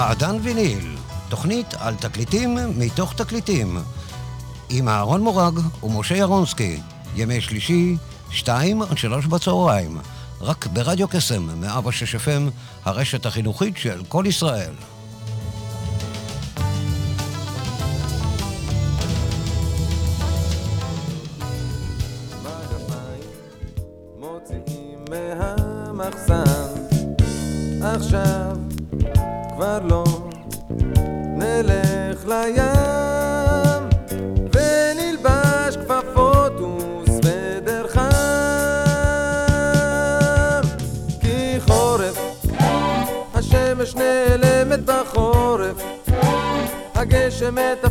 מעדן ויניל, תוכנית על תקליטים מתוך תקליטים. עם אהרון מורג ומשה ירונסקי, ימי שלישי, שתיים עד שלוש בצהריים. רק ברדיו קסם, 106 FM, הרשת החינוכית של כל ישראל. i met the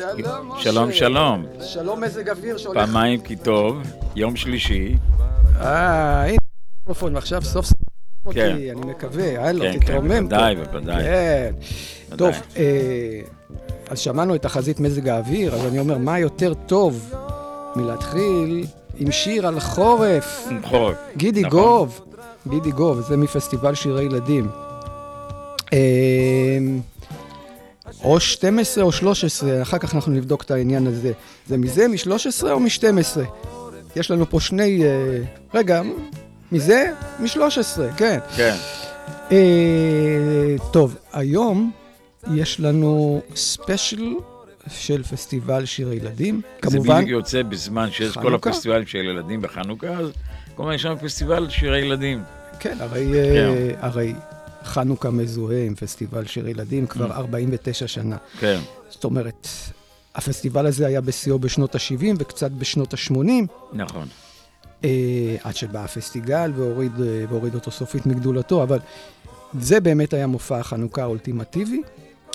שלום, משה. שלום, שלום. שלום מזג אוויר שהולך... פעמיים כי טוב, יום שלישי. אה, הנה, מיקרופון, ועכשיו סוף סוף אותי, כן. אני מקווה, הלו, כן, כן, תתרומם פה. בוודאי, בוודאי. כן. ודאי. טוב, אה, אז שמענו את תחזית מזג האוויר, אז אני אומר, מה יותר טוב מלהתחיל עם שיר על חורף? חורף. גידי נכון. גוב, גידי גוב, זה מפסטיבל שירי ילדים. או 12 או 13, אחר כך אנחנו נבדוק את העניין הזה. זה מזה, מ-13 או מ-12? יש לנו פה שני... אה, רגע, מזה? מ-13, כן. כן. אה, טוב, היום יש לנו ספיישל של פסטיבל שירי ילדים. זה כמובן, בדיוק יוצא בזמן שיש כל חנוכה? הפסטיבלים של ילדים בחנוכה, אז כלומר יש לנו פסטיבל שירי ילדים. כן, הרי, אה, הרי חנוכה מזוהה עם פסטיבל שירי ילדים כבר 49 שנה. כן. זאת אומרת, הפסטיבל הזה היה בשיאו בשנות ה-70 וקצת בשנות ה-80, נכון. אה, עד שבא הפסטיגל והוריד, אה, והוריד אותו סופית מגדולתו, אבל זה באמת היה מופע החנוכה האולטימטיבי,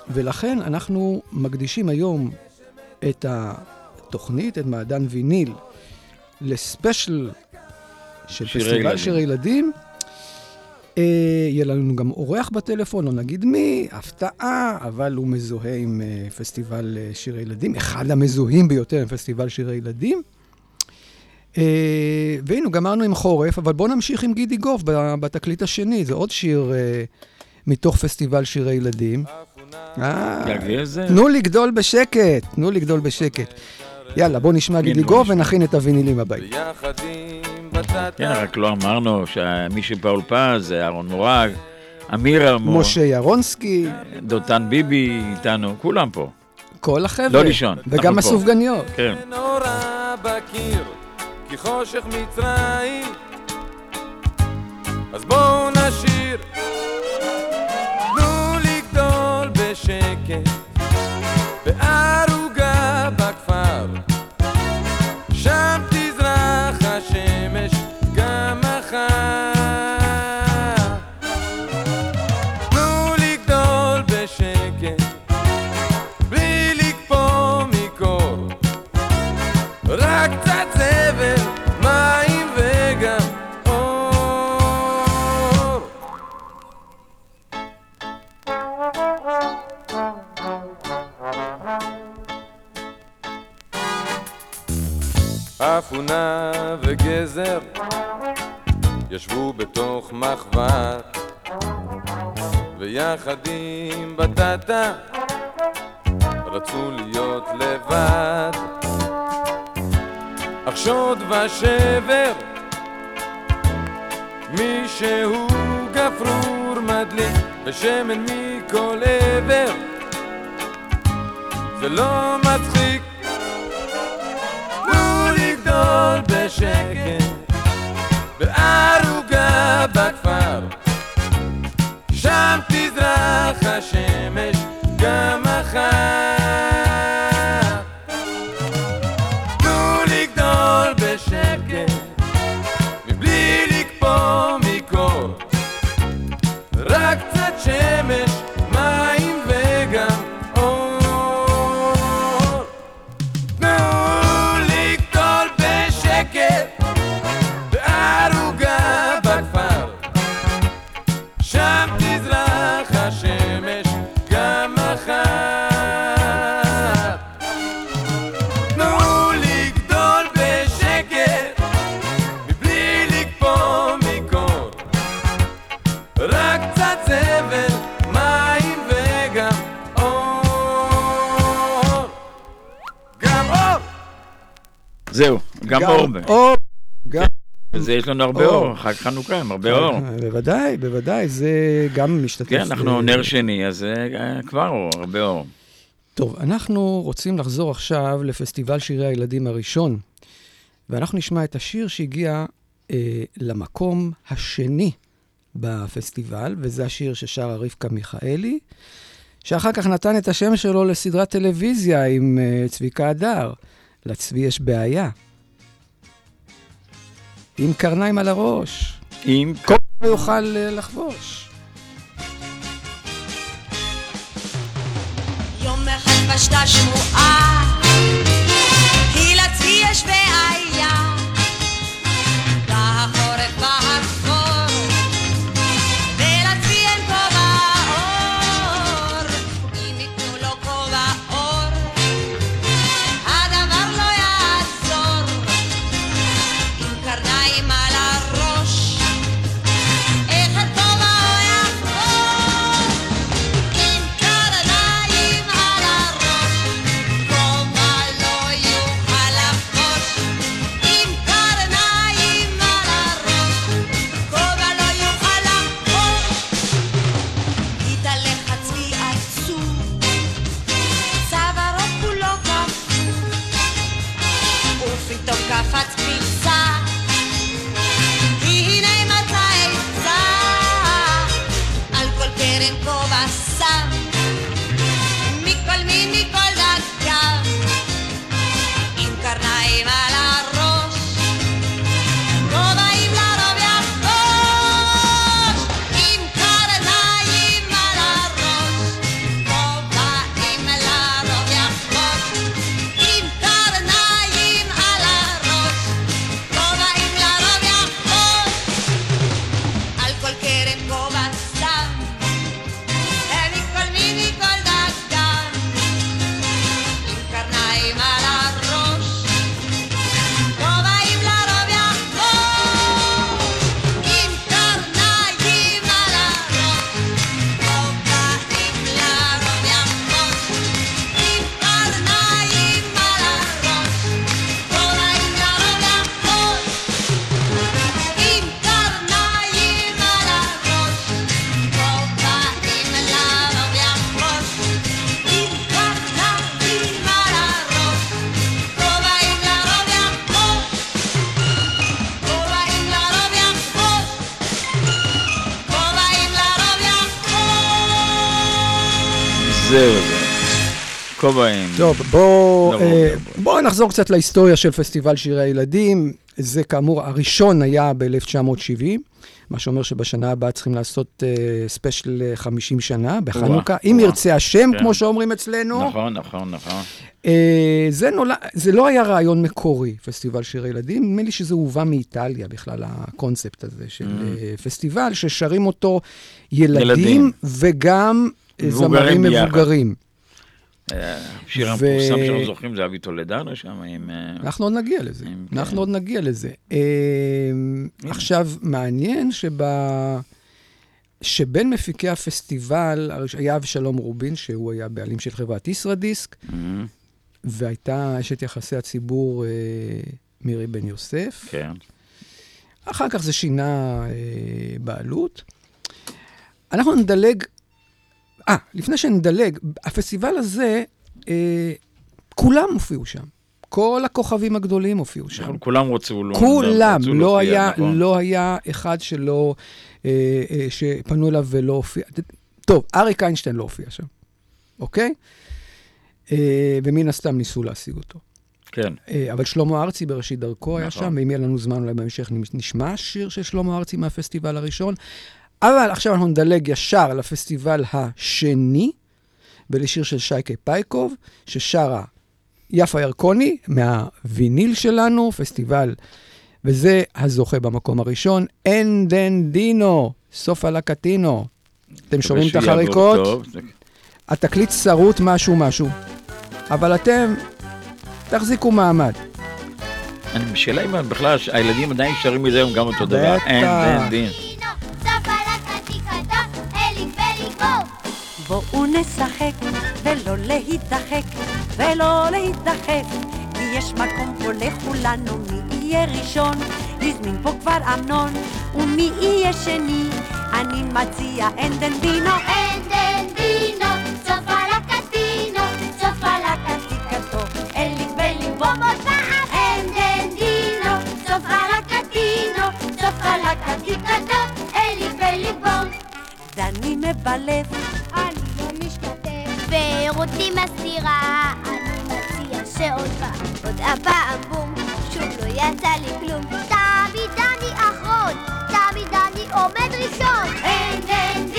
ולכן אנחנו מקדישים היום את התוכנית, את מעדן ויניל, לספיישל של פסטיבל. שירי ילדים. אה, יהיה לנו גם אורח בטלפון, לא נגיד מי, הפתעה, אבל הוא מזוהה עם אה, פסטיבל אה, שירי ילדים, אחד המזוהים ביותר עם פסטיבל שירי ילדים. אה, והנה, גמרנו עם חורף, אבל בואו נמשיך עם גידי גוף בתקליט השני, זה עוד שיר מתוך פסטיבל שירי ילדים. תנו לגדול בשקט, תנו לגדול בשקט. יאללה, בואו נשמע גידי גוף. ונכין את הווינילים הבאים. בטטה כן, רק לא אמרנו שמי שבאולפן זה אהרון מורג, אמיר אלמוג, משה ירונסקי, דותן ביבי איתנו, כולם פה. כל החבר'ה. לא לישון, וגם אנחנו פה. הסופגניות. כן. נורא בקיר, כי חושך מצרים. אז בואו נשיר, וגזר ישבו בתוך מחבת ויחד עם בטטה רצו להיות לבד. אך שוד ושבר מישהו גפרור מדליק ושמן מכל עבר. זה לא מצחיק בשקט בערוגה בכפר. שם תזרח השמש גם מחר גם אור. אור, גם... וזה יש לנו הרבה אור. אור, חג חנוכה עם הרבה אור. בוודאי, בוודאי, זה גם משתתף. כן, אנחנו נר שני, אז אה, כבר אור, הרבה אור. טוב, אנחנו רוצים לחזור עכשיו לפסטיבל שירי הילדים הראשון, ואנחנו נשמע את השיר שהגיע אה, למקום השני בפסטיבל, וזה השיר ששרה רבקה מיכאלי, שאחר כך נתן את השם שלו לסדרת טלוויזיה עם אה, צביקה הדר. לצבי יש בעיה. עם קרניים על הראש. אם כל לא יוכל אה, לחבוש. יום אחד פשטה שמועה, כובעים. טוב, בואו לרוב, אה. בוא נחזור קצת להיסטוריה של פסטיבל שירי הילדים. זה כאמור, הראשון היה ב-1970, מה שאומר שבשנה הבאה צריכים לעשות אה, ספיישל אה, 50 שנה, בחנוכה, אם וואו. ירצה השם, כן. כמו שאומרים אצלנו. נכון, נכון, נכון. אה, זה, נולד, זה לא היה רעיון מקורי, פסטיבל שירי ילדים, נדמה לי שזה הובא מאיטליה בכלל, הקונספט הזה של אה, פסטיבל, ששרים אותו ילדים, Mm. ילדים. וגם זמרים. מבוגרים. השיר ו- המפורסם שאנחנו זוכרים זה אבי טולדנו שם עם... אה, אנחנו עוד נגיע לזה, אם אנחנו כן. עוד נגיע לזה. אה, עכשיו, מעניין שב... שבין מפיקי הפסטיבל, היה אבשלום רובין, שהוא היה בעלים של חברת ישראדיסק, אה, והייתה אשת יחסי הציבור אה, מירי בן יוסף. כן. אחר כך זה שינה אה, בעלות. אנחנו נדלג, אה, לפני שנדלג, הפסטיבל הזה, אה, כולם הופיעו שם. כל הכוכבים הגדולים הופיעו שם. נכון, כולם רצו לא- כולם, רצו לא להופיע, היה, נכון. לא היה אחד שלא, אה, אה, שפנו אליו ולא הופיע. טוב, אריק איינשטיין לא הופיע שם, אוקיי? אה, ומן הסתם ניסו להשיג אותו. כן. אה, אבל שלמה ארצי בראשית דרכו היה נכון. שם, ואם יהיה לנו זמן אולי בהמשך נשמע שיר של שלמה ארצי מהפסטיבל הראשון. אבל עכשיו אנחנו נדלג ישר לפסטיבל השני, ולשיר של שייקה פייקוב, ששרה יפה ירקוני מהוויניל שלנו, פסטיבל, וזה הזוכה במקום הראשון, אנדנדינו, סופה לקטינו. אתם שומעים את החריקות? התקליט שרוט משהו משהו, אבל אתם תחזיקו מעמד. אני בשאלה אם בכלל הילדים עדיין שרים מזה היום גם אותו דבר. בטח. אין, אין בואו נשחק ולא להידחק ולא להידחף כי יש מקום פה לכולנו מי יהיה ראשון? הזמין פה כבר אמנון ומי יהיה שני? אני מציע אנדנדינו אנדנדינו, צופה לקטינו, צופה לקטיקתו אליק בליבו עוד פעם. אנדנדינו, צופה לקטינו, צופה לקטיקתו, אלי בליבו. דני מבלף אני לא משתתף. ורותי מסתירה, אני מציע שעוד פעם, עוד הפעם בום, שוב לא יצא לי כלום. תמיד אני אחרון, תמיד אני עומד ראשון. אנדנדינו, צופה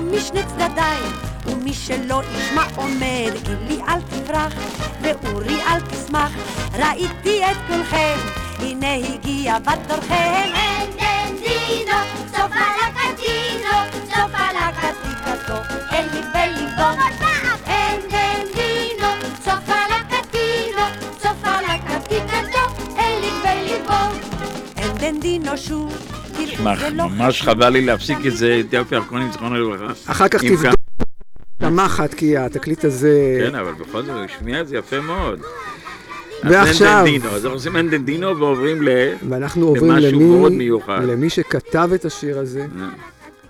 משני צדדיי. ומי שלא ישמע עומד, גילי אל תברח, ואורי אל תשמח. ראיתי את כולכם, הנה הגיע בתורכם. אנדנדינו, צופה לקטינו, צופה לקטיקתו, ממש חבל לי להפסיק את זה, את יפי ירקוני, זיכרונו לברכה. אחר כך תבדוק את המחט, כי התקליט הזה... כן, אבל בכל זאת, הוא השמיע את זה יפה מאוד. ועכשיו- אז אנחנו עושים אנדנדינו ועוברים ל... ואנחנו עוברים למשהו מאוד למי, מיוחד. למי שכתב את השיר הזה.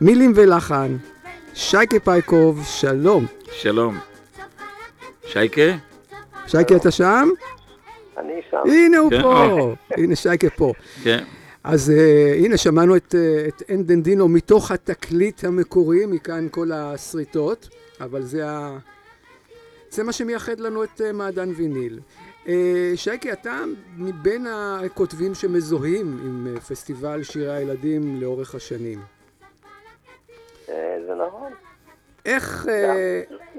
מילים ולחן, שייקה פייקוב, שלום. שלום. שייקה? שייקה, אתה שם? אני שם. הנה הוא כן. פה, הנה שייקה פה. כן. אז uh, הנה, שמענו את, uh, את אנדנדינו מתוך התקליט המקורי, מכאן כל הסריטות, אבל זה, ה... זה מה שמייחד לנו את uh, מעדן ויניל. Uh, שייקי, אתה מבין הכותבים שמזוהים עם uh, פסטיבל שירי הילדים לאורך השנים. זה נכון. איך uh,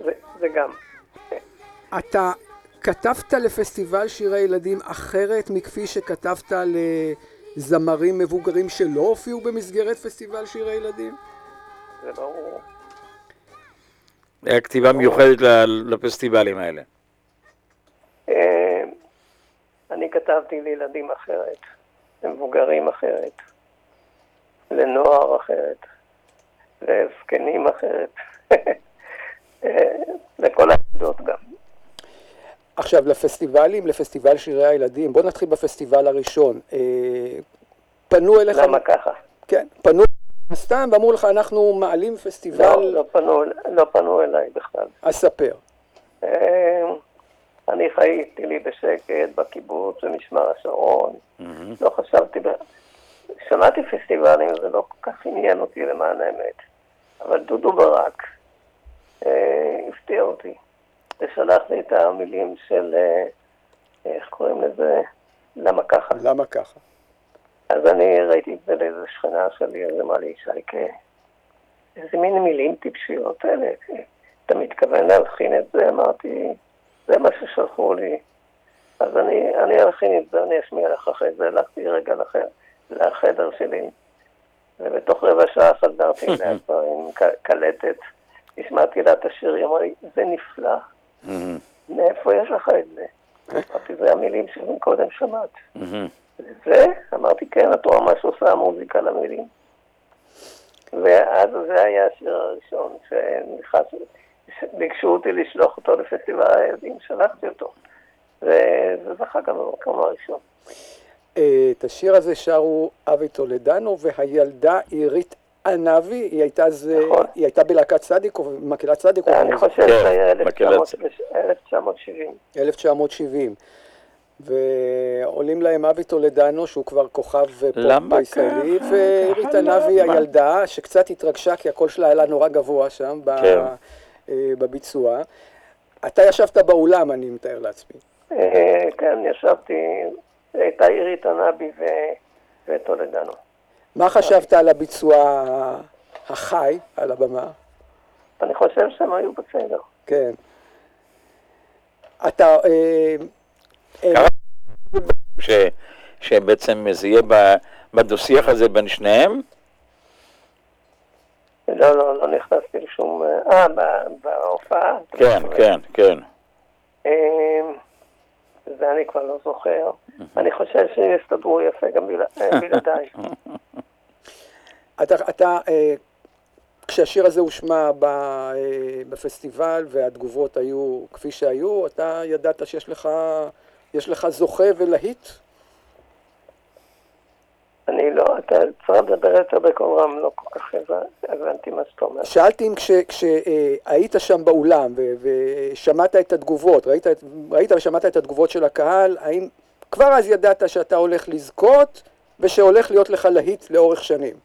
זה, זה גם. אתה כתבת לפסטיבל שירי ילדים אחרת מכפי שכתבת לזמרים מבוגרים שלא הופיעו במסגרת פסטיבל שירי ילדים? זה ברור. היה כתיבה מיוחדת ל- לפסטיבלים האלה. אה, אני כתבתי לילדים אחרת, למבוגרים אחרת, לנוער אחרת, לזקנים אחרת, אה, לכל העדות גם. עכשיו, לפסטיבלים, לפסטיבל שירי הילדים, בוא נתחיל בפסטיבל הראשון. אה, פנו אליך... למה ככה? כן, פנו סתם ואמרו לך, אנחנו מעלים פסטיבל... לא, לא פנו, לא פנו אליי בכלל. אז ספר. אה, אני חייתי לי בשקט בקיבוץ במשמר השרון, לא חשבתי. שמעתי פסטיבלים, זה לא כל כך עניין אותי למען האמת, אבל דודו ברק אה, הפתיע אותי, ושלח לי את המילים של, אה, איך קוראים לזה? למה ככה? למה ככה? אז אני ראיתי את זה לאיזה שכנה שלי, אז אמרה לי, שייקה, איזה מין מילים טיפשיות אלה. אתה מתכוון להלחין את זה? אמרתי, זה מה ששלחו לי. אז אני, אני אלחין את זה, אני אשמיע לך אחרי זה. הלכתי רגע לחדר, לחדר שלי, ובתוך רבע שעה חזרתי כבר עם קלטת. השמעתי לה את השיר, היא אמרה לי, זה נפלא, מאיפה יש לך את זה? אמרתי, זה המילים שקודם שמעת. זה, אמרתי, כן, את רואה מה שעושה המוזיקה למילים. ואז זה היה השיר הראשון שנכנס, ביקשו אותי לשלוח אותו לפסטיבל הילדים, שלחתי אותו. וזה זכה גם במקום הראשון. אה, את השיר הזה שרו אבי טולדנו והילדה עירית ענבי, היא הייתה אז, נכון. היא הייתה בלהקת צדיק או מקהלת צדיק, או אני לא חושב שזה היה מקהלת 1970. 1970. ועולים להם אבי טולדנו, שהוא כבר כוכב פופ למה ישראלי, ככה ענבי למה? הילדה, שקצת התרגשה כי הקול שלה עלה נורא גבוה שם כן. אה, בביצוע. אתה ישבת באולם, אני מתאר לעצמי. אה, כן, ישבתי, הייתה עירית ענבי וטולדנו. מה חשבת על הביצוע החי על הבמה? אני חושב שהם היו בסדר. כן. אתה... אה, אה, ש, שבעצם זה יהיה ב- בדו-שיח הזה בין שניהם? לא, לא, לא נכנסתי לשום... אה, בהופעה? כן, כן, כן. זה אני כבר לא זוכר. אני חושב שיסתדרו יפה גם אה, בלעדיי. אתה, אתה אה, כשהשיר הזה הושמע אה, בפסטיבל והתגובות היו כפי שהיו, אתה ידעת שיש לך, לך זוכה ולהיט? אני לא, אתה צריך לדבר יותר בקול רם, לא כל כך הבנ- הבנתי מה שאתה אומר. שאלתי אם כשהיית כש, אה, שם באולם ושמעת את התגובות, ראית, ושמעת את התגובות של הקהל, האם כבר אז ידעת שאתה הולך לזכות ושהולך להיות לך להיט לאורך שנים?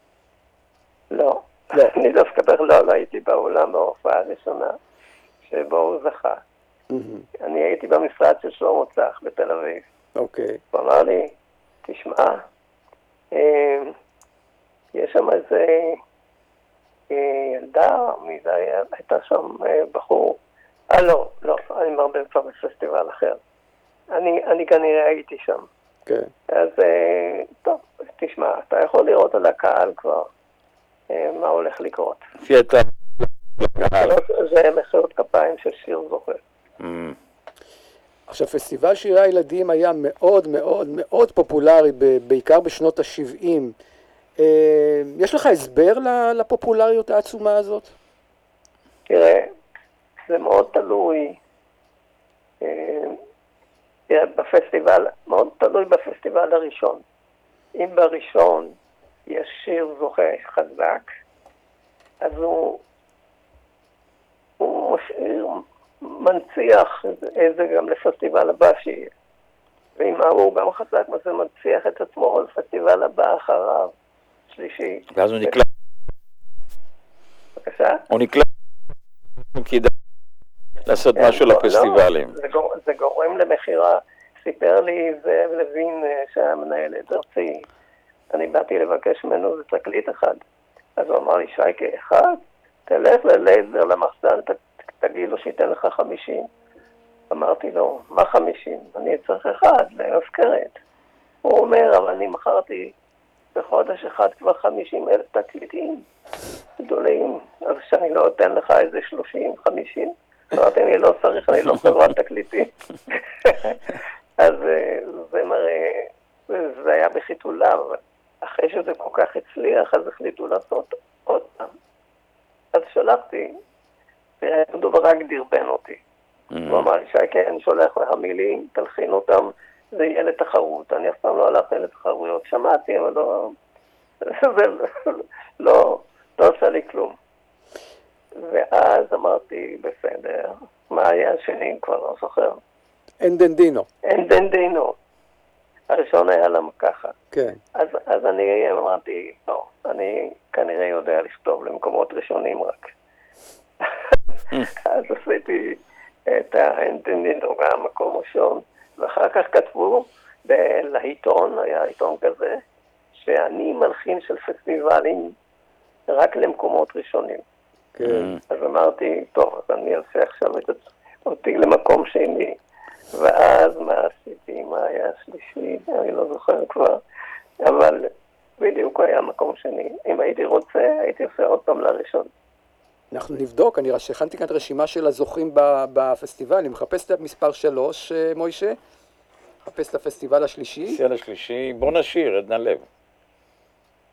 לא. לא. אני דווקא בכלל לא הייתי באולם בהופעה הראשונה שבו הוא זכה. אני הייתי במשרד של שלמה צח בתל אביב. אוקיי. הוא אמר לי, תשמע, יש שם איזה אה, ילדה, מי זה היה? הייתה שם אה, בחור. אה, לא, לא, אני מערבב כבר בפסטיבל אחר. אני, אני כנראה הייתי שם. כן. אז אה, טוב, תשמע, אתה יכול לראות על הקהל כבר מה הולך לקרות. לפי אתה... זה מחיאות כפיים של שיר זוכה. עכשיו, פסטיבל שירי הילדים היה מאוד מאוד מאוד פופולרי, בעיקר בשנות ה-70. אה, יש לך הסבר לפופולריות העצומה הזאת? תראה, זה מאוד תלוי. אה, בפסטיבל, מאוד תלוי בפסטיבל הראשון. אם בראשון יש שיר זוכה חזק, אז הוא, הוא משאיר, מנציח את זה גם לפסטיבל הבא שיהיה. ואם ההוא גם חזק, אז זה מנציח את עצמו לפסטיבל הבא אחריו, שלישי. ואז הוא נקלט, בבקשה? הוא נקלט, כדאי לעשות כן, משהו לא, לפסטיבלים. לא, זה, גור, זה גורם למכירה. סיפר לי זאב לוין, אה, שהיה מנהל את ארצי, אני באתי לבקש ממנו איזה תקליט אחד. אז הוא אמר לי, שייקה, אחד? תלך ללייזר למחסן, תגיד לו שייתן לך חמישים. אמרתי לו, מה חמישים? אני צריך אחד, להפקרת. הוא אומר, אבל אני מכרתי בחודש אחד כבר חמישים אלף תקליטים גדולים, אז שאני לא אתן לך איזה שלושים, חמישים? אמרתי, אני לא צריך, אני לא חברת תקליטים. אז אה, זה מראה, זה היה בחיתוליו, אחרי שזה כל כך הצליח, אז החליטו לעשות עוד פעם. אז שלחתי, דודו ברק דרבן אותי. אמ, הוא אמר לי, שייקה, אני שולח לך מילים, תלחין אותם, זה יהיה לתחרות. אני אף פעם לא הלכתי לתחרויות, שמעתי, אבל לא... זה לא, לא עשה לי כלום. ואז אמרתי, בסדר, מה היה השני? כבר לא זוכר. אנדנדינו. אין דין דינו. הראשון היה למה ככה. כן. אז, אז אני אמרתי, לא, אני כנראה יודע לכתוב למקומות ראשונים רק. אז עשיתי את האנטנינו גם מקום ראשון, ואחר כך כתבו לעיתון, היה עיתון כזה, שאני מלחין של פסטיבלים רק למקומות ראשונים. כן. אז אמרתי, טוב, אז אני אעשה עכשיו את אותי למקום שני. ואז מה עשיתי, מה היה השלישי, אני לא זוכר כבר, אבל בדיוק היה מקום שני. אם הייתי רוצה, הייתי עושה עוד פעם לראשון. אנחנו נבדוק, אני רש- הכנתי כאן רשימה של הזוכים בפסטיבל, אני מחפש את מספר שלוש, אה, מוישה, מחפש את הפסטיבל השלישי. פסטיבל השלישי, בוא נשיר, עדנה לב.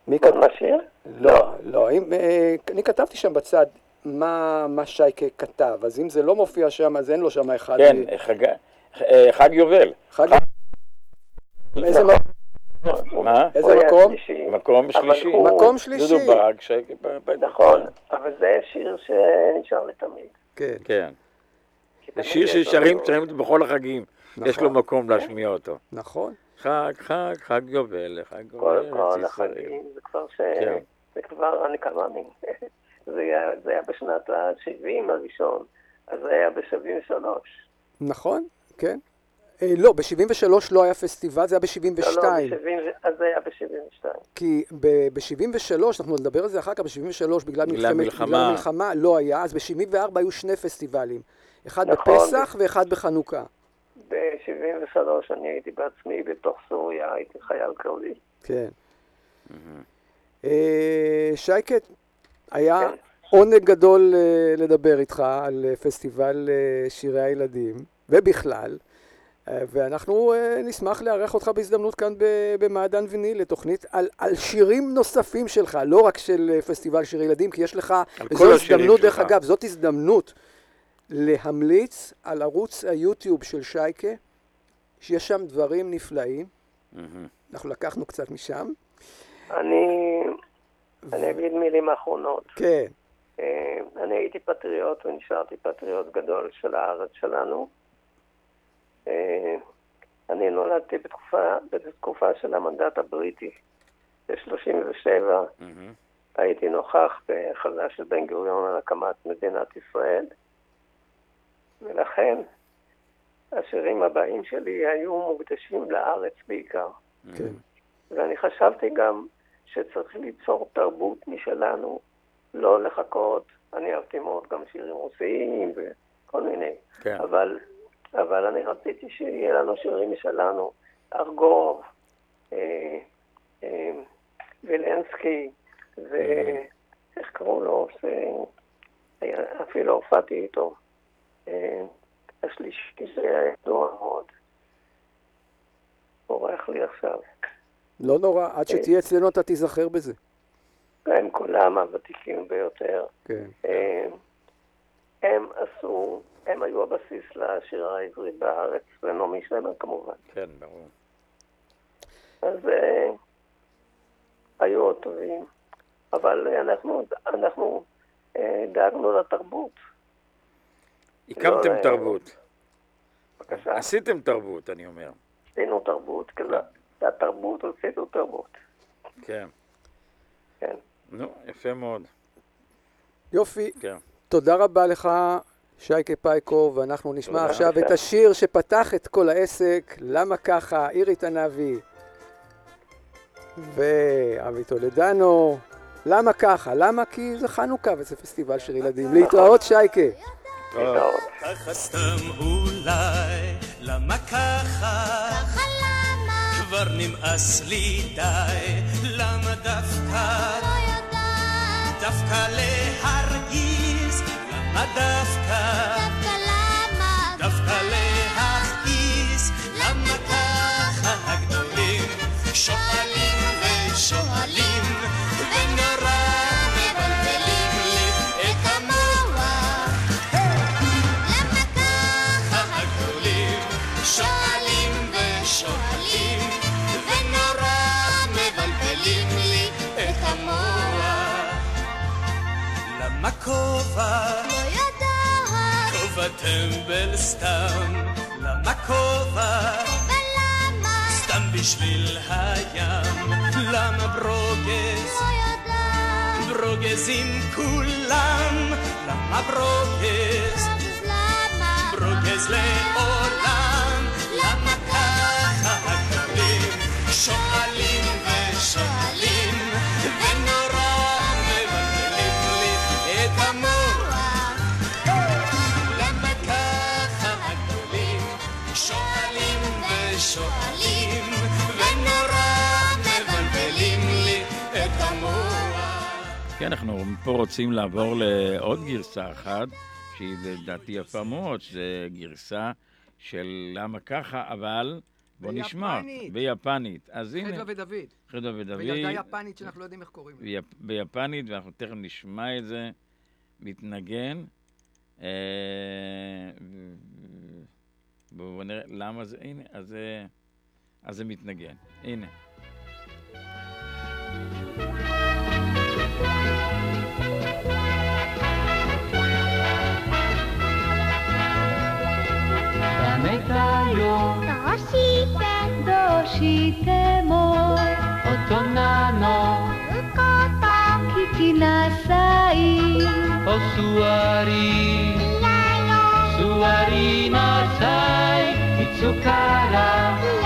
מי בוא כתב? נשאיר? לא, לא, אם, אה, אני כתבתי שם בצד מה, מה שייקה כתב, אז אם זה לא מופיע שם, אז אין לו שם אחד. כן, מ- חג- אה, חג יובל. חג... איזה, מה? איזה מקום? שלישי. מקום שלישי. מקום שלישי. דודו ברק, נכון, אבל זה שיר שנשאר לתמיד. כן. כן. זה שיר ששרים שרים בכל החגים. יש לו נכון. מקום להשמיע אותו. נכון. חג, חג, חג יובל, חג כל, יובל, כל. החגים, זה כבר ש... כן. זה כבר. זה היה, זה היה בשנת ה-70 הראשון, אז זה היה ב-73. נכון, כן. אה, לא, ב-73 לא היה פסטיבל, זה היה ב-72. לא, לא, ב-70, אז זה היה ב-72. כי ב-73, אנחנו נדבר על זה אחר כך, ב-73, בגלל בגלל מלחמת, מלחמה. לא היה, אז ב-74 היו שני פסטיבלים. אחד נכון. בפסח ואחד בחנוכה. ב-73 אני הייתי בעצמי בתוך סוריה, הייתי חייל קרבי. כן. אה, שייקה, היה כן. עונג גדול אה, לדבר איתך על אה, פסטיבל אה, שירי הילדים, ובכלל, ואנחנו אה, נשמח לארח אותך בהזדמנות כאן במעדן ויניל לתוכנית על, על שירים נוספים שלך, לא רק של אה, פסטיבל שירי ילדים, כי יש לך, השירים הזדמנות, דרך שלך. אגב, זאת הזדמנות להמליץ על ערוץ היוטיוב של שייקה, שיש שם דברים נפלאים, מהמם. אנחנו לקחנו קצת משם. אני, אני אגיד מילים אחרונות. כן, אה, אני הייתי פטריוט ונשארתי פטריוט גדול של הארץ שלנו. אה, אני נולדתי בתקופה, בתקופה של המנדט הבריטי, ב-37. מהמם. הייתי נוכח בהכרזה של בן גוריון על הקמת מדינת ישראל, ולכן השירים הבאים שלי היו מוקדשים לארץ בעיקר. כן. ואני חשבתי גם שצריך ליצור תרבות משלנו, לא לחכות. אני אהבתי מאוד גם שירים רוסיים וכל מיני. כן. אבל, אבל אני רציתי שיהיה לנו שירים משלנו, ארגוב, אה, אה, וילנסקי, ואיך קראו לו? אפילו הופעתי איתו. אה, השלישי שהיה ידוע מאוד. בורח לי עכשיו. לא נורא, עד שתהיה אצלנו אתה תיזכר בזה. הם כולם הוותיקים ביותר. כן. הם עשו, הם היו הבסיס לשירה העברית בארץ, ונעמי שמר כמובן. כן, ברור. אז אה, היו עוד טובים, אבל אנחנו, אנחנו אה, דאגנו לתרבות. הקמתם לא, תרבות. בבקשה, עשיתם תרבות, אני אומר. עשינו תרבות, כזה. והתרבות, עשינו תרבות. כן. כן. נו, יפה מאוד. יופי, כן. תודה רבה לך, שייקה פייקו, ואנחנו נשמע תודה. עכשיו את השיר שפתח את כל העסק, למה ככה, אירי תנאבי ואבי טולדנו. למה ככה? למה? כי זה חנוכה וזה פסטיבל של ילדים. להתראות, שייקה. להתראות. ככה סתם אולי, למה ככה? ככה למה? כבר נמאס לי די, למה דווקא? לא יודעת. דווקא להרגיז, למה דווקא? דווקא למה? דווקא להכעיס, למה ככה הגדולים שואלים ושואלים ונורא מבלבלים לי את המוח למה ככה? הגדולים שואלים ושואלים ונורא מבלבלים לי את המוח למה כובע? לא יודעת. כובע טמבל סתם למה כובע? ולמה? סתם בשביל הים למה ברוגז? לא יודעת. ברוגזים כולם למה ברוגז? אז למה? ברוגז לעולם כן, אנחנו פה רוצים לעבור לעוד גרסה אחת, שהיא לדעתי יפה מאוד, שזו גרסה של למה ככה, אבל בוא נשמע. ביפנית. ביפנית. אז הנה, חדווה ודוד. חדווה ודוד. וילדה יפנית שאנחנו לא יודעים איך קוראים לה. ביפ- ביפנית, ואנחנו תכף נשמע את זה מתנגן. אה, בואו נראה למה זה, הנה, אז זה, אז זה מתנגן. הנה. ダメだよ。どうしてどうしても。大人の。こと聞きなさい。お座り。座りなさい。いつから。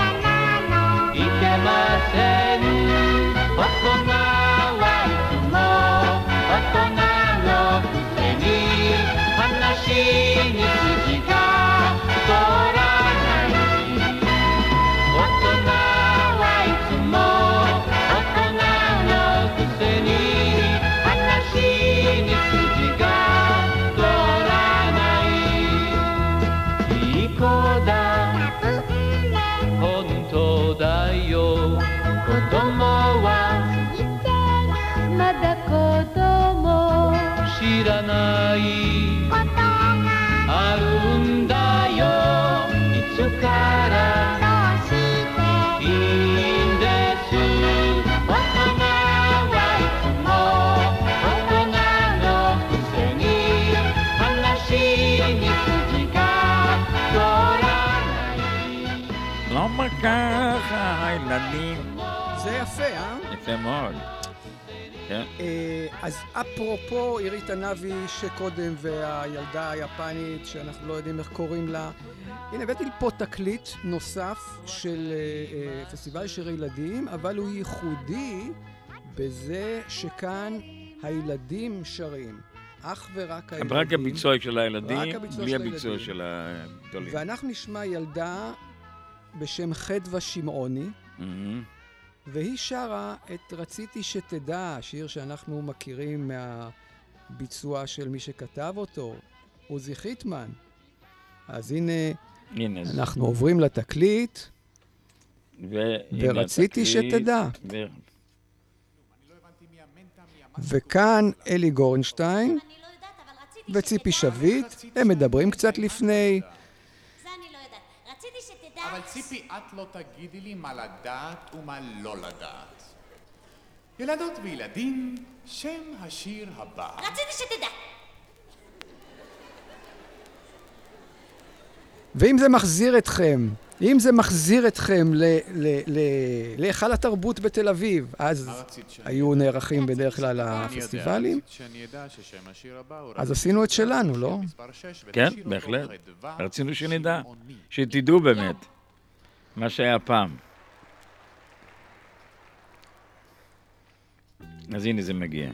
הילדים? זה יפה, אה? יפה מאוד. כן. אה, אז אפרופו עירית ענבי שקודם והילדה היפנית שאנחנו לא יודעים איך קוראים לה, הנה הבאתי פה תקליט נוסף של אה, אה, פסטיבל שירי ילדים, אבל הוא ייחודי בזה שכאן הילדים שרים. אך ורק הילדים. רק הביצוע של הילדים, הביצוע בלי של הביצוע הילדים. של הגדולים. ואנחנו נשמע ילדה בשם חדווה שמעוני, מהמם. והיא שרה את רציתי שתדע, שיר שאנחנו מכירים מהביצוע של מי שכתב אותו, עוזי חיטמן. אז הנה, הנה, זה- אנחנו עוברים לתקליט, ורציתי התקליט, שתדע. ו- וכאן אלי גורנשטיין וציפי שביט, הם מדברים קצת לפני, זה אני לא יודעת. רציתי שתדע... אבל ציפי, את לא תגידי לי מה לדעת ומה לא לדעת. ילדות וילדים, שם השיר הבא. רציתי שתדע. ואם זה מחזיר אתכם, אם זה מחזיר אתכם להיכל התרבות בתל אביב, אז היו נערכים בדרך כלל הפסטיבלים. אז עשינו את שלנו, לא? כן, בהחלט. רצינו שנדע, שתדעו באמת מה שהיה פעם. אז הנה זה מגיע.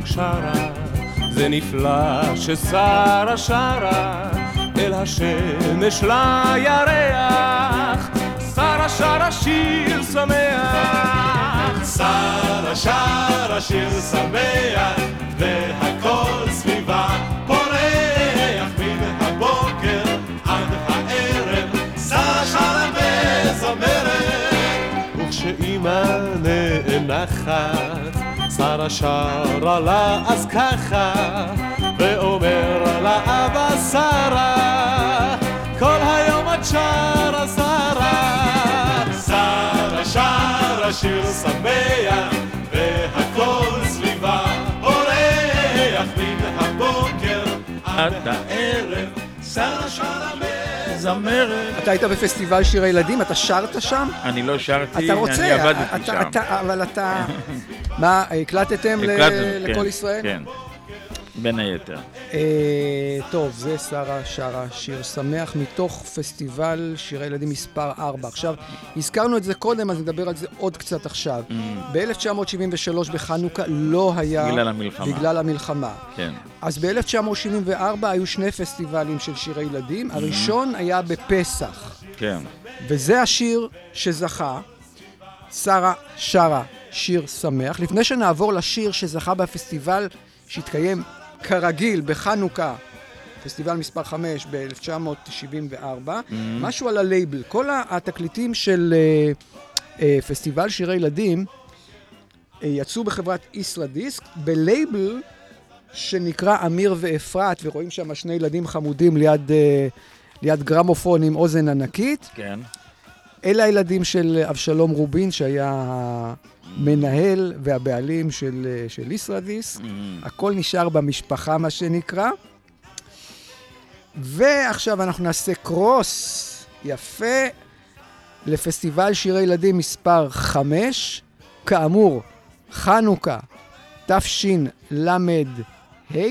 רק שרה, זה נפלא ששרה שרה אל השמש לירח. שרה שרה שיר שמח. שרה שרה שיר שמח, והכל סביבה פורח מן הבוקר עד הערב. שרה שרה מזמרת. וכשאימא נאנחת, שרה שרה לה אז ככה, ואומר לה אבא שרה, כל היום את שרה שרה. שרה שרה שיר שמח, והכל סביבה פורח מן הבוקר עד הערב. שרה שרה זמרת. אתה היית בפסטיבל שיר הילדים, אתה שרת שם? אני לא שרתי, רוצה, אני עבדתי שם. אתה- אבל אתה... מה, הקלטתם כן, לכל ישראל? כן, בין היתר. אה, טוב, זה שרה שרה שיר שמח מתוך פסטיבל שירי ילדים מספר 4. עכשיו, הזכרנו את זה קודם, אז נדבר על זה עוד קצת עכשיו. ב-1973 בחנוכה לא היה... Mm. בגלל המלחמה. בגלל המלחמה. כן. אז ב-1974 היו שני פסטיבלים של שירי ילדים. הראשון היה בפסח, כן. וזה השיר שזכה. שרה שרה שיר שמח. לפני שנעבור לשיר שזכה בפסטיבל שהתקיים כרגיל בחנוכה, פסטיבל מספר 5 ב-1974, משהו על הלייבל. כל התקליטים של אה, אה, פסטיבל שירי ילדים אה, יצאו בחברת איסלדיסק בלייבל שנקרא אמיר ואפרת, ורואים שם שני ילדים חמודים ליד, אה, ליד גרמופון עם אוזן ענקית. כן. אלה הילדים של אבשלום רובין, שהיה המנהל והבעלים של, אה, של ישראדיסק. הכל נשאר במשפחה, מה שנקרא. ועכשיו אנחנו נעשה קרוס יפה לפסטיבל שירי ילדים מספר 5. כאמור, חנוכה, תשל"ה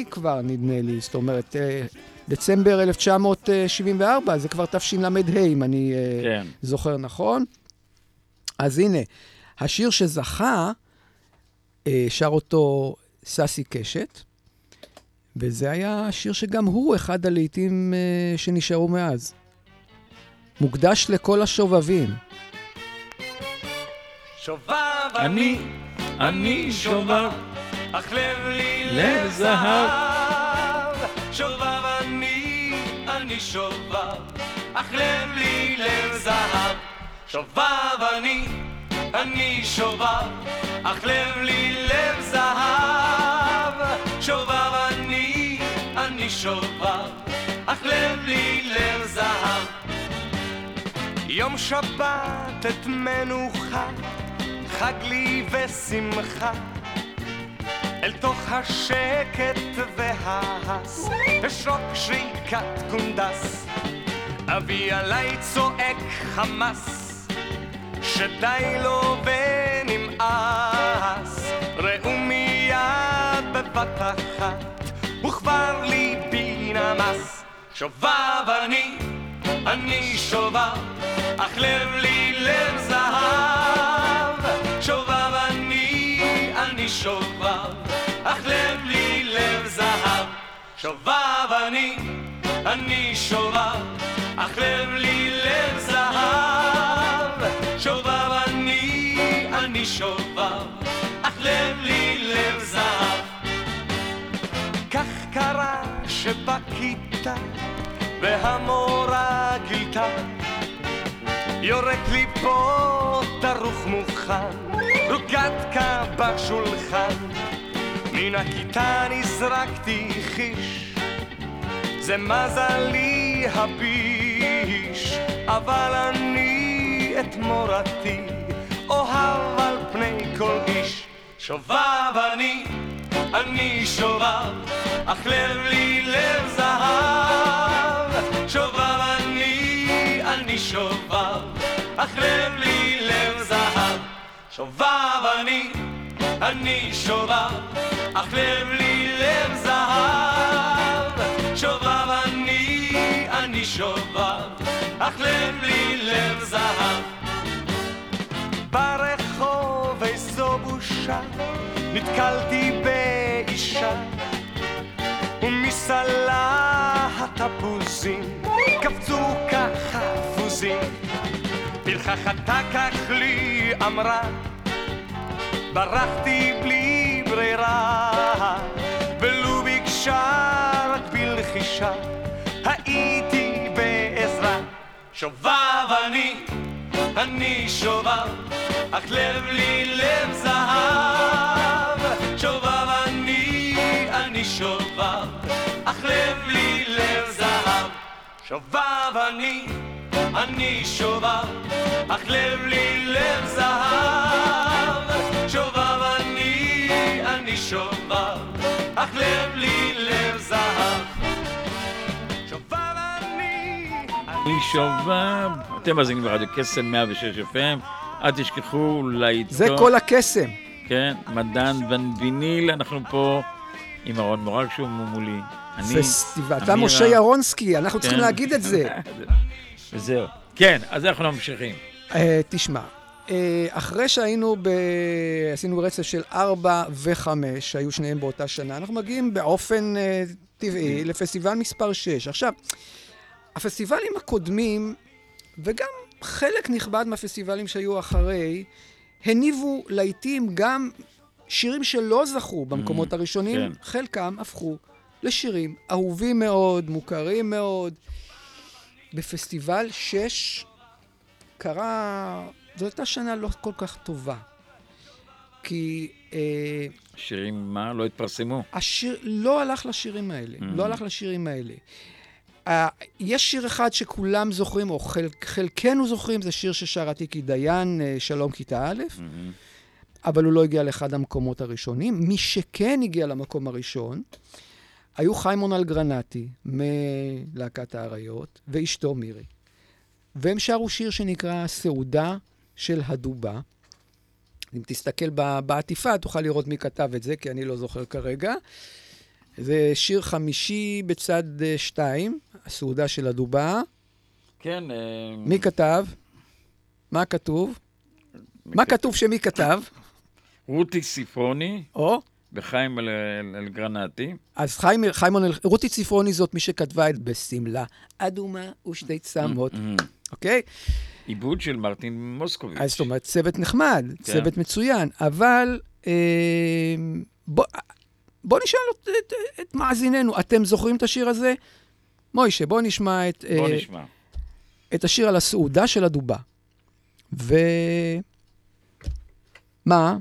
כבר, נדמה לי, זאת אומרת, אה, דצמבר 1974, זה כבר תשל"ה, אם אני אה, כן. זוכר נכון. אז הנה, השיר שזכה, אה, שר אותו ססי קשת, וזה היה שיר שגם הוא אחד הלעיתים אה, שנשארו מאז. מוקדש לכל השובבים. שובב אני, אני שובב, אך לב לי לב זהב. אני שובב, אך לב לי לב זהב. שובב אני, אני שובב, אך לב לי לב זהב. שובב אני, אני שובב, אך לב לי לב זהב. יום שבת את מנוחה, חג לי ושמחה. אל תוך השקט וההס, אשרוק שריקת קונדס. אבי עליי צועק חמס, שדי לו ונמאס. ראו מיד בבת אחת, וכבר ליבי נמס. שובב אני, אני שובב, אך לב לי לב זהב. אך לב לי לב זהב. שובב אני, אני שובב, אך לב לי לב זהב. שובב אני, אני שובב, אך לב לי לב זהב. כך קרה שבכיתה, והמורה גילתה, יורק לי פה דרוך מוכן, רוקדקה בשולחן. מן הכיתה נזרקתי חיש, זה מזלי הביש, אבל אני את מורתי אוהב על פני כל איש. שובב אני, אני שובב, אך לב לי לב זהב. שובב אני, אני שובב, אך לב לי לב זהב. שובב אני, אני שובב, אך לב לי לב זהב. שובב אני, אני שובב, אך לב לי לב זהב. ברחוב איזו בושה, נתקלתי באישה, ומסלה התפוזים קפצו כחפוזים. פרחחתה כך לי אמרה, ברחתי בלי ברירה, ולו ביקשה רק בלחישה, הייתי בעזרה. שובב אני, אני שובב, אך לב לי לב זהב. שובב אני, אני שובב, אך לב לי לב זהב. שובב אני, אני שובב, אך לב לי לב זהב. אני שובב, אך לב לי לב זהב. שובב אני, אני שובב. אתם מאזינים ברדיו קסם 106 FM. אל תשכחו לעיתון. זה כל הקסם. כן, מדען ון ויניל, אנחנו פה עם אהרון מורג שהוא מולי. אני, פסטיבל. אתה. משה ירונסקי, אנחנו צריכים כן. להגיד את זה. וזהו. כן, אז אנחנו ממשיכים. אה, תשמע, אחרי שהיינו ב... עשינו רצף של 4 ו-5, שהיו שניהם באותה שנה, אנחנו מגיעים באופן אה, טבעי לפסטיבל מספר 6. עכשיו, הפסטיבלים הקודמים, וגם חלק נכבד מהפסטיבלים שהיו אחרי, הניבו לעיתים גם שירים שלא זכו במקומות הראשונים, כן. חלקם הפכו לשירים אהובים מאוד, מוכרים מאוד. בפסטיבל 6 קרה, זו הייתה שנה לא כל כך טובה. כי אה, שירים מה? לא התפרסמו? השיר לא הלך לשירים האלה, Mhm. לא הלך לשירים האלה. אה, יש שיר אחד שכולם זוכרים, או חל, חלקנו זוכרים, זה שיר ששרה טיקי דיין, אה, שלום כיתה א', אבל הוא לא הגיע לאחד המקומות הראשונים. מי שכן הגיע למקום הראשון, היו חיימון אלגרנטי מלהקת האריות, ואשתו מירי. והם שרו שיר שנקרא סעודה של הדובה. אם תסתכל בעטיפה, תוכל לראות מי כתב את זה, כי אני לא זוכר כרגע. זה שיר חמישי בצד אה, שתיים, הסעודה של הדובה. כן. אה, מי כתב? מה כתוב? מה כתוב שמי כתב? רותי סיפוני. או? וחיים אל- אל- אלגרנטי. אז חיים, אל- רותי צפרוני זאת מי שכתבה את בשמלה אדומה ושתי צמות, אוקיי? עיבוד של מרטין מוסקוביץ'. אז זאת אומרת, צוות נחמד, כן. צוות מצוין, אבל אה, בוא, בוא נשאל את, את, את מאזיננו, אתם זוכרים את השיר הזה? מוישה, בוא נשמע את... בוא אה, נשמע. את השיר על הסעודה של הדובה. ו... מה?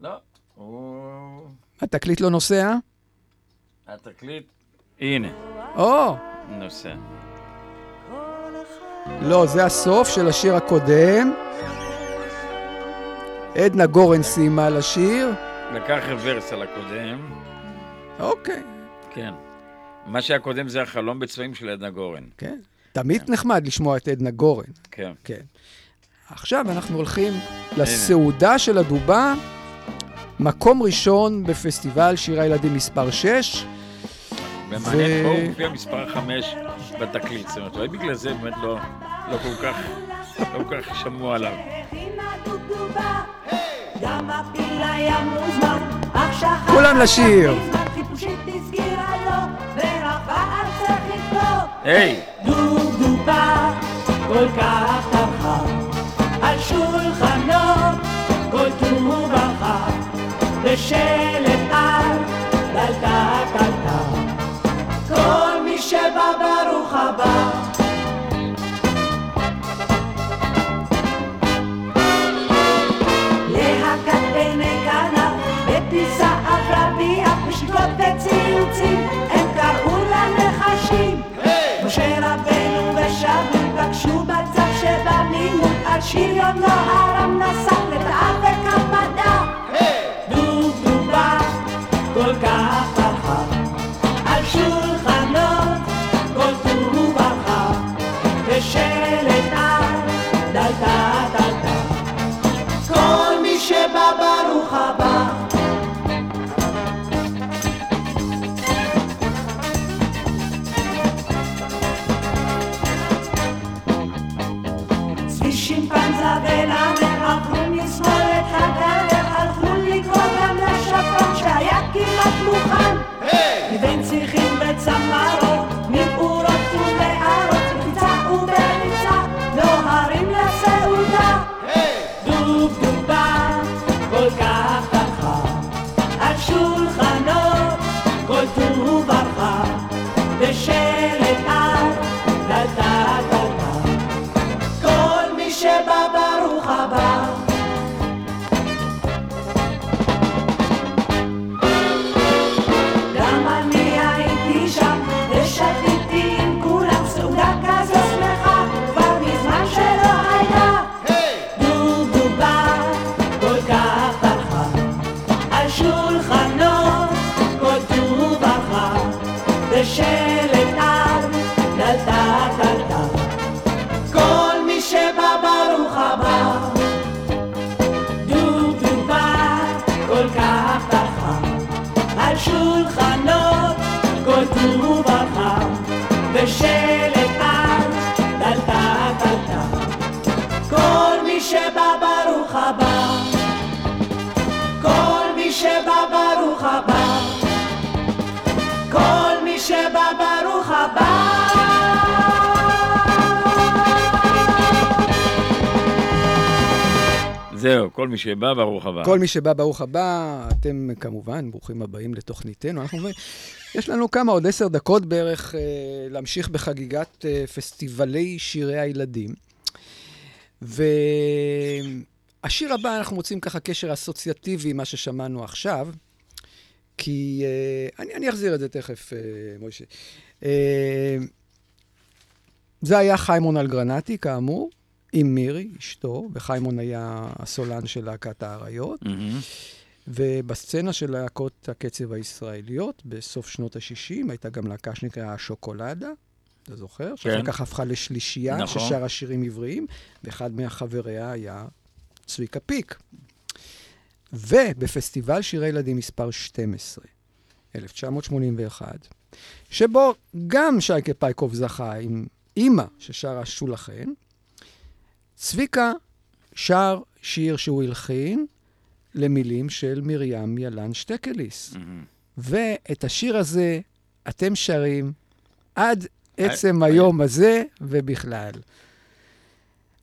לא, הוא... התקליט לא נוסע? התקליט, הנה, או, נוסע. לא, זה הסוף של השיר הקודם. עדנה גורן סיימה לשיר. לקח רוורס על הקודם. אוקיי. כן. מה שהיה קודם זה החלום בצבעים של עדנה גורן. כן. תמיד נחמד לשמוע את עדנה גורן. כן. כן. עכשיו אנחנו הולכים לסעודה של הדובה, מקום ראשון בפסטיבל שירי הילדים מספר 6. ומעניין, פה הוא מופיע מספר 5 בתקליט, זאת אומרת, אולי בגלל זה באמת לא, לא כל כך, לא כל כך שמעו עליו. כולם לשיר. היי! דובדובה כל כך טרחה, על שולחנו כל טוב וברכה, בשלט על דלתה קלטה, כל מי שבא ברוך הבא. להקת עיני כנף, בטיסה עברה ביעף, בשקות וציוצים, הם קראו לנחשים. משה רבנו ושאול פגשו בצו שבמימון, על שריון לא ארם נסע, צריכים וצמרות, כל מי שבא, ברוך הבא. כל מי שבא, ברוך הבא. אתם כמובן ברוכים הבאים לתוכניתנו. אנחנו... יש לנו כמה, עוד עשר דקות בערך, אה, להמשיך בחגיגת אה, פסטיבלי שירי הילדים. והשיר הבא, אנחנו מוצאים ככה קשר אסוציאטיבי, מה ששמענו עכשיו, כי... אה, אני, אני אחזיר את זה תכף, מוישה. זה היה חיימון אלגרנטי, כאמור, עם מירי, אשתו, וחיימון היה הסולן של להקת האריות. ובסצנה של להקות הקצב הישראליות, בסוף שנות ה-60, הייתה גם להקה שנקראה השוקולדה, אתה זוכר? שאחר כך הפכה לשלישייה, נכון. ששרה שירים עבריים, ואחד מחבריה היה צביקה פיק. ובפסטיבל שירי ילדים מספר 12, 1981, שבו גם שייקה פייקוב זכה עם אימא ששרה שולחן, צביקה שר שיר שהוא הלחין למילים של מרים ילן שטקליס. ואת השיר הזה אתם שרים עד עצם היום הזה ובכלל.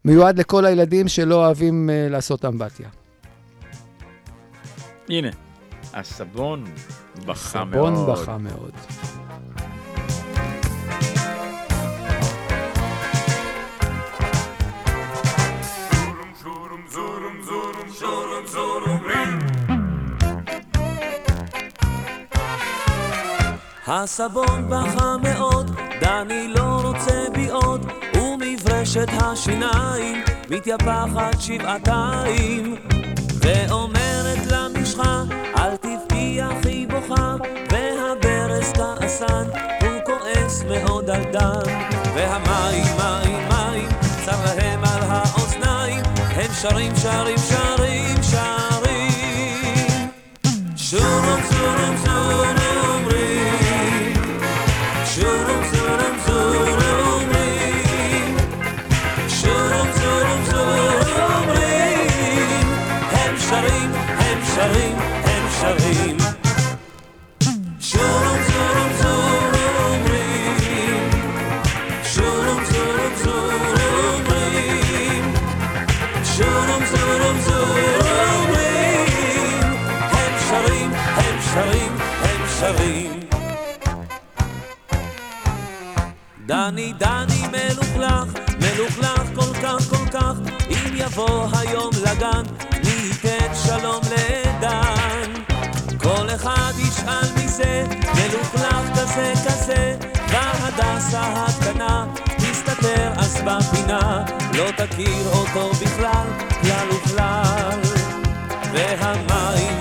מיועד לכל הילדים שלא אוהבים uh, לעשות אמבטיה. הנה, הסבון בכה מאוד. סבון בכה מאוד. הסבון בכה מאוד, דני לא רוצה בי עוד, ומברשת השיניים מתייפחת שבעתיים, ואומרת למשחה, אל תבכי אחי בוכה, והברז כעסן, הוא כועס מאוד על דן, והמים, מים, מים, צר להם על האוזניים, הם שרים, שרים, שרים. יבוא היום לגן, ניתן שלום לדן. כל אחד ישאל מי זה, מלוכלך כזה כזה, והדסה הקטנה תסתתר אז בפינה, לא תכיר אותו בכלל, כלל וכלל. והמים,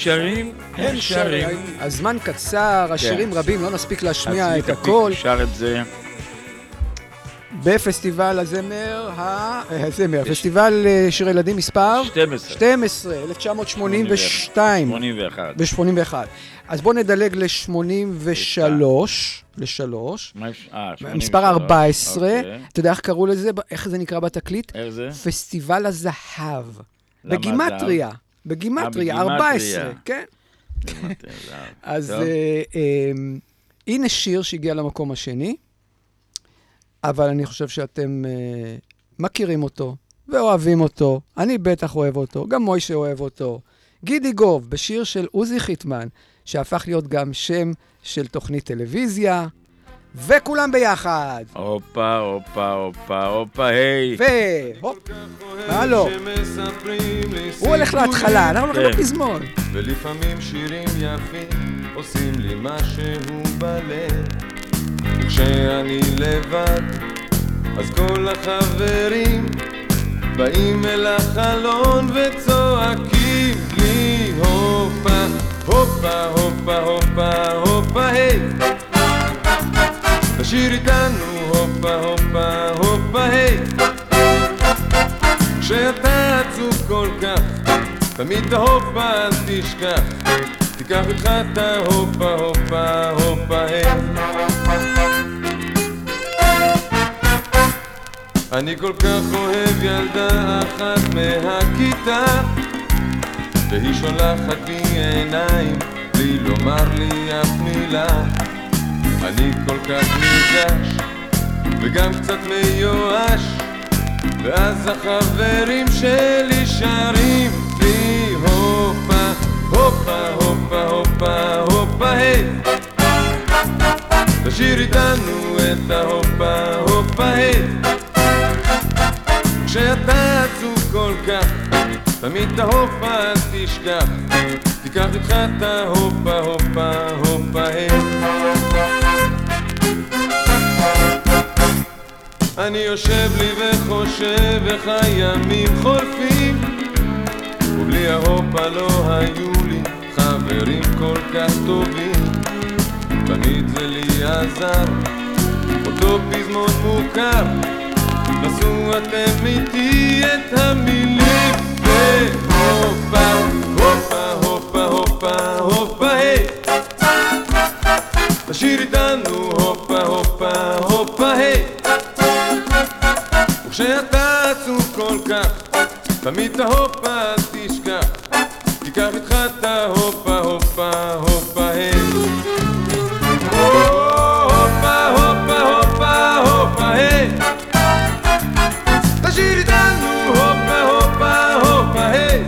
שרים, הם שרים. הזמן קצר, השירים כן. רבים, לא נספיק להשמיע את הכל. שר את זה. בפסטיבל הזמר, אה, הזמר, פסטיבל אה, שיר ילדים מספר? 12. 12, 1982. 81. ב-81. אז בואו נדלג ל-83, לשלוש. מה יש- אה, 83, מספר 14. אוקיי. אתה יודע איך קראו לזה? איך זה נקרא בתקליט? איך זה? פסטיבל הזהב. בגימטריה. בגימטריה, אה, 14, בגימטריה. כן. אז. אה, אה, הנה שיר שהגיע למקום השני, אבל אני חושב שאתם אה, מכירים אותו ואוהבים אותו. אני בטח אוהב אותו, גם מוישה אוהב אותו. גידי גוב, בשיר של עוזי חיטמן, שהפך להיות גם שם של תוכנית טלוויזיה, וכולם ביחד. הופה, הופה, הופה, הופה, היי. והופ, הלו. הוא הולך להתחלה, אנחנו הולכים כן. לפזמון. ולפעמים שירים יפים עושים לי משהו בלב וכשאני לבד אז כל החברים באים אל החלון וצועקים לי הופה הופה הופה הופה הופה היי תשאיר איתנו הופה הופה הופה היי. כשאתה עצוב כל כך תמיד את ההופה אל תשכח. תיקח איתך את ההופה הופה הופה היי. אני כל כך אוהב ילדה אחת מהכיתה והיא שולחת בי עיניים בלי לומר לי אף מילה אני כל כך נרגש וגם קצת מיואש ואז החברים שלי שרים לי הופה, הופה, הופה, הופה, הופה, היי. תשאיר איתנו את ההופה, הופה, היי. כשאתה עצוב כל כך תמיד את ההופה אל תשכח. תיקח איתך את ההופה, הופה, הופה, היי אני יושב לי וחושב איך הימים חולפים ובלי ההופה לא היו לי חברים כל כך טובים. תמיד זה לי עזר אותו פזמון מוכר. נסו אתם איתי את המילים והופה, תמיד את ההופה אל תשכח. תיקח איתך את ההופה, הופה, הופה, היי. הופה, הופה, הופה, הופה, היי. תשאיר איתנו הופה, הופה, הופה, היי.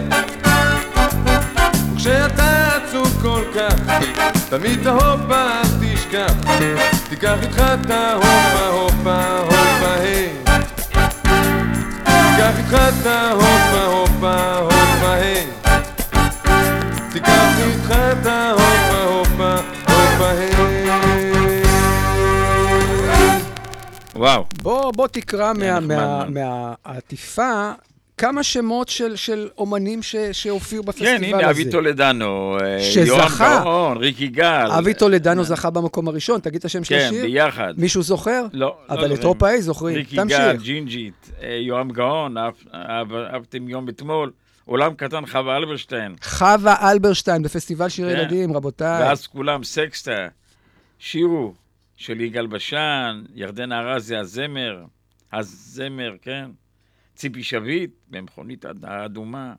וכשאתה עצוב כל כך תמיד את ההופה אל תשכח. תיקח איתך את ההופה, בוא, תקרא מה- נחמד מה- מאוד. מהעטיפה כמה שמות של, של אומנים ש, שהופיעו בפסטיבל כן, הזה. הנה, אבי טולדנו, אה, שזכה. יורם גאון, ריקי גל. אבי טולדנו זכה במקום הראשון, תגיד את השם של כן, השיר. ביחד. מישהו זוכר? לא. אבל לא את זוכרים. הופה איי זוכרים. ריקי גל, תמשיך. ג'ינג'ית, אה, יורם גאון, אהב- אהב- אהבתם יום אתמול, עולם קטן, חווה אלברשטיין. חווה אלברשטיין בפסטיבל שיר כן. ילדים, רבותיי. ואז כולם, סקסטה, שירו של יגאל בשן, ירדנה ארזי, הזמר, הזמר, כן? ציפי שביט, במכונית האדומה.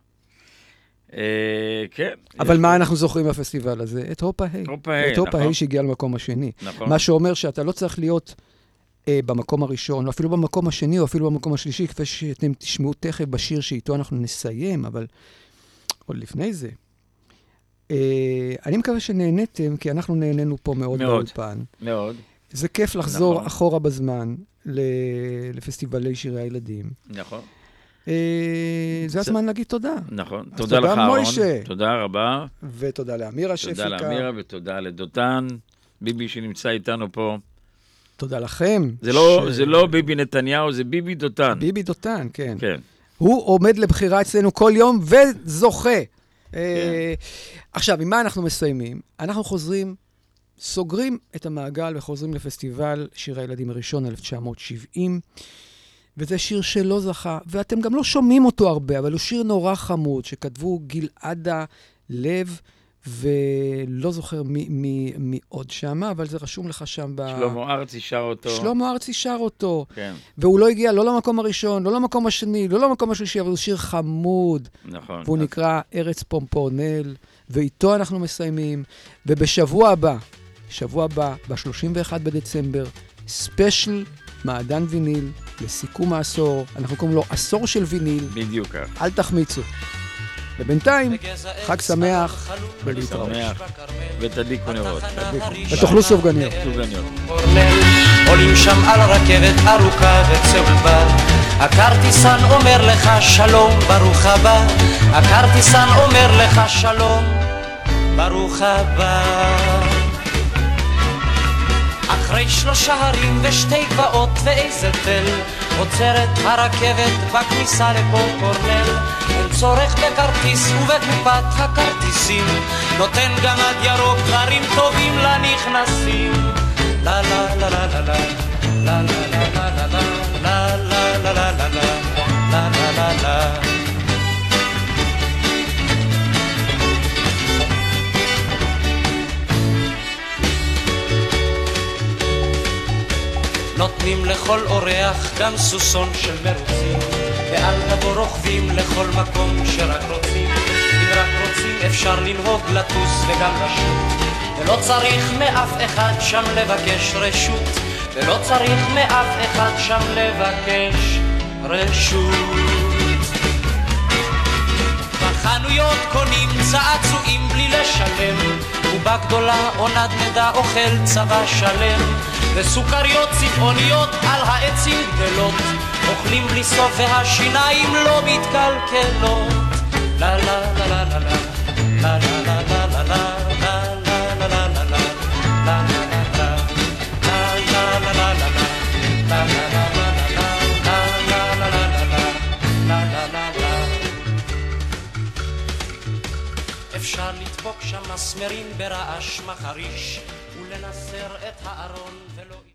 אה, כן. אבל מה אנחנו זוכרים בפסטיבל הזה? את הופה היי. הופה היי, את הופה נכון. היי שהגיע למקום השני. נכון. מה שאומר שאתה לא צריך להיות אה, במקום הראשון, או אפילו במקום השני, או אפילו במקום השלישי, כפי שאתם תשמעו תכף בשיר שאיתו אנחנו נסיים, אבל עוד לפני זה. אה, אני מקווה שנהניתם, כי אנחנו נהנינו פה מאוד מאוד. באולפן. מאוד. זה כיף לחזור נכון. אחורה בזמן לפסטיבלי שירי הילדים. נכון. אה, זה הזמן להגיד תודה. נכון. אז תודה לך, אהרון. מוישה. תודה רבה. ותודה לאמירה תודה שהפיקה. לאמירה ותודה לדותן, ביבי שנמצא איתנו פה. תודה לכם. זה לא, ש- זה לא ביבי נתניהו, זה ביבי דותן. ביבי דותן, כן. כן. הוא עומד לבחירה אצלנו כל יום וזוכה. אה, עכשיו, עם מה אנחנו מסיימים? אנחנו חוזרים, סוגרים את המעגל וחוזרים לפסטיבל שיר הילדים הראשון, 1970. וזה שיר שלא זכה, ואתם גם לא שומעים אותו הרבה, אבל הוא שיר נורא חמוד, שכתבו גלעדה לב, ולא זוכר מי, מי, מי עוד שמה, אבל זה רשום לך שם ב... שלמה ארצי שר אותו. שלמה ארצי שר אותו. כן. והוא לא הגיע לא למקום הראשון, לא למקום השני, לא למקום השלישי, אבל הוא שיר חמוד. נכון. והוא נקרא ארץ פומפורנל, ואיתו אנחנו מסיימים. ובשבוע הבא, שבוע הבא, ב-31 בדצמבר, ספיישל מעדן ויניל לסיכום העשור. אנחנו קוראים לו עשור של ויניל. בדיוק ככה. אל תחמיצו. ובינתיים, חג שמח ולהתראות. ותדליקו נרות. ותאכלו סופגניות. סופגניות. עולים שם על רכבת ארוכה וצהובה הכרטיסן אומר לך שלום ברוך הבא הכרטיסן אומר לך שלום ברוך הבא אחרי שלושה הרים ושתי גבעות ואיזה תל. עוצרת הרכבת בכניסה לפופורנל אין צורך בכרטיס ובקופת הכרטיסים. נותן גמד ירוק דברים טובים לנכנסים. לה לה לה לה לה לה לה לה נותנים לכל אורח גם סוסון של מרוצים. ועל גבו רוכבים לכל מקום שרק רוצים. אם רק רוצים אפשר לנהוג, לטוס וגם לשוט ולא צריך מאף אחד שם לבקש רשות. ולא צריך מאף אחד שם לבקש רשות בחנויות קונים צעצועים בלי לשלם ובגדולה עונת נדע אוכל צבא שלם וסוכריות צבעוניות על העצים גדלות אוכלים בלי סוף והשיניים לא מתקלקלות לה לה לה לה לה לה לה לה לה לה מסמרים ברעש מחריש ולנסר את הארון ולא...